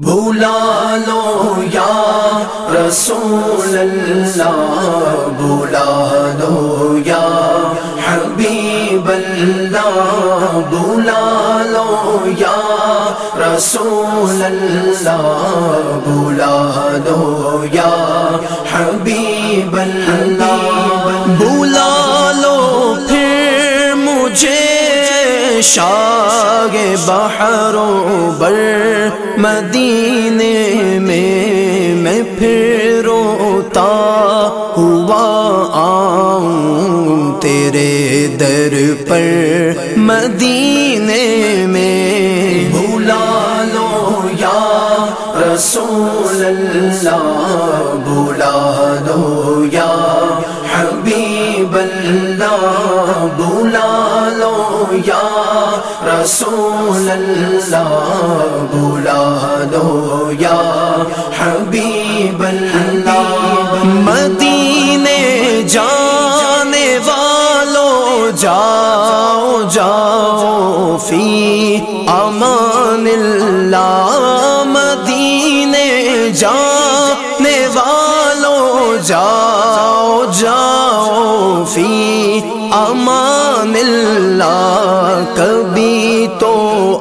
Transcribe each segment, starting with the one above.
بولا لو یا رسول اللہ بولا لو یا حبیب اللہ بولا لو یا رسول اللہ بولا لو یا حبیب اللہ۔ بولا لو، پھر مجھے شاگ بحروں بر مدینے میں میں پھر روتا ہوا آؤں تیرے در پر مدینے میں بولا لو یا رسول اللہ رسول اللہ بولا لو یا حبیب اللہ مدینے جانے والو جاؤ جاؤ فی امان اللہ مدینے جانے والو جاؤ جاؤ فی امان اللہ کبھی تو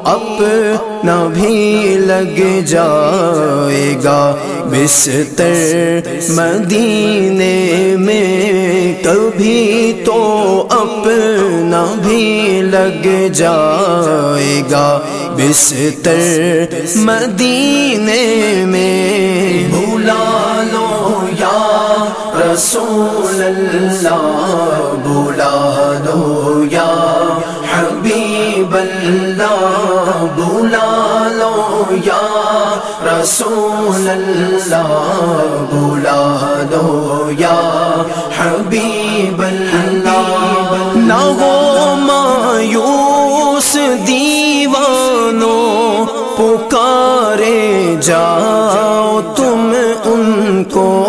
اپنا بھی لگ جائے گا۔ بستر مدینے میں کبھی تو اپنا بھی لگ جائے گا۔ بستر مدینے میں بولا لو یا رسول اللہ بولا لو یا حبیب اللہ بولا لو یا رسول اللہ بولا لو یا حبیب اللہ، نہ ہو مایوس دیوانوں، پکارے جاؤ تم ان کو۔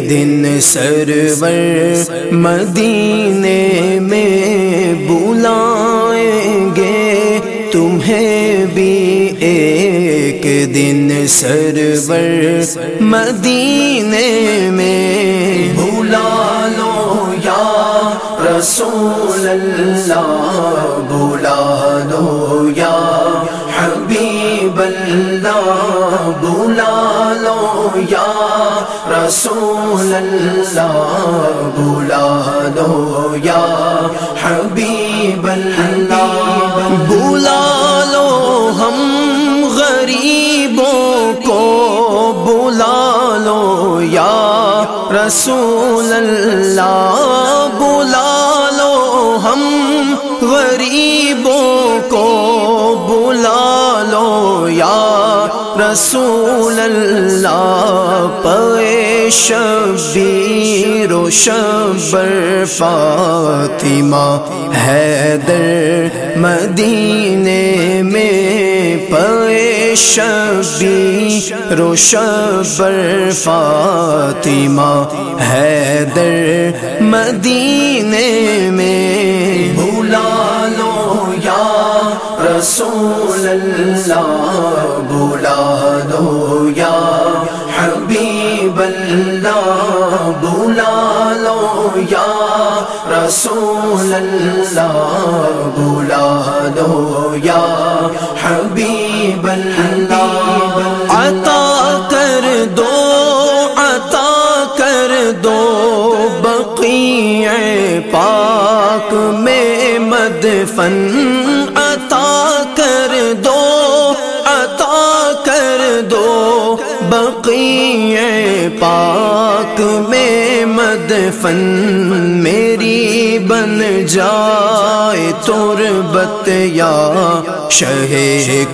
دن سرور مدینے میں بلائیں گے۔ تمہیں بھی ایک دن سرور مدینے میں بولا لو یا رسول اللہ رسول اللہ بولا لو یا حبیب اللہ بلا لو ہم غریبوں کو بلا لو یا رسول اللہ بلا رسول اللہ پے شبیر و شبر فاطمہ حیدر مدینے میں پے شبیر و شبر فاطمہ حیدر مدینے میں بولا لو یا رسول اللہ بولا لو یا رسول اللہ بولا لو یا حبیب اللہ عطا کر دو، عطا کر دو بقیع پاک میں مدفن۔ عطا کر دو، عطا کر دو بقیع پاک میں مدفن میری بن جائے تربت یا شہ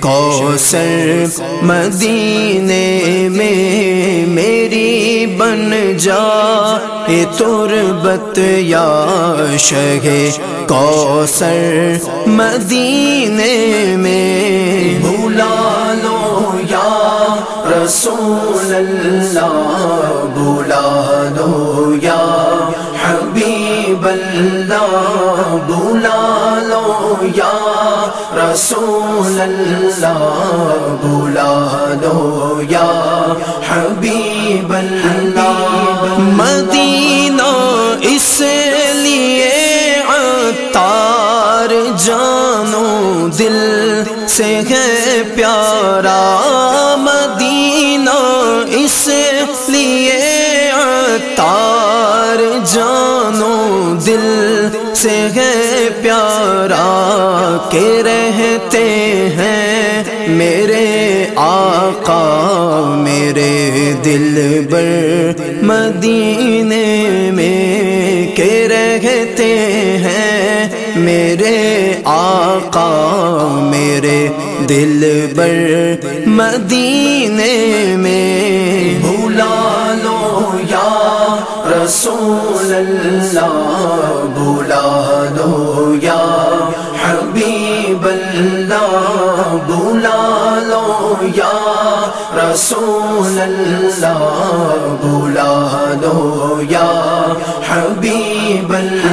کوثر مدینے میں میری بن جائے تربت یا شہ کوثر مدینے میں بلا لو یا رسول اللہ حبیب بلا لو یا رسول اللہ بلا دو یا حبیب اللہ۔ مدینہ اس لیے عطار جانو دل سے ہے۔ دل سے ہے پیارا کہ رہتے ہیں میرے آقا، میرے دل بر مدینے میں کہ رہتے ہیں میرے آقا، میرے دل بر مدینے میں۔ بلا لو یا رسول اللہ بلا دو یا حبیب اللہ بلا لو یا رسول اللہ بلا دو یا حبیب اللہ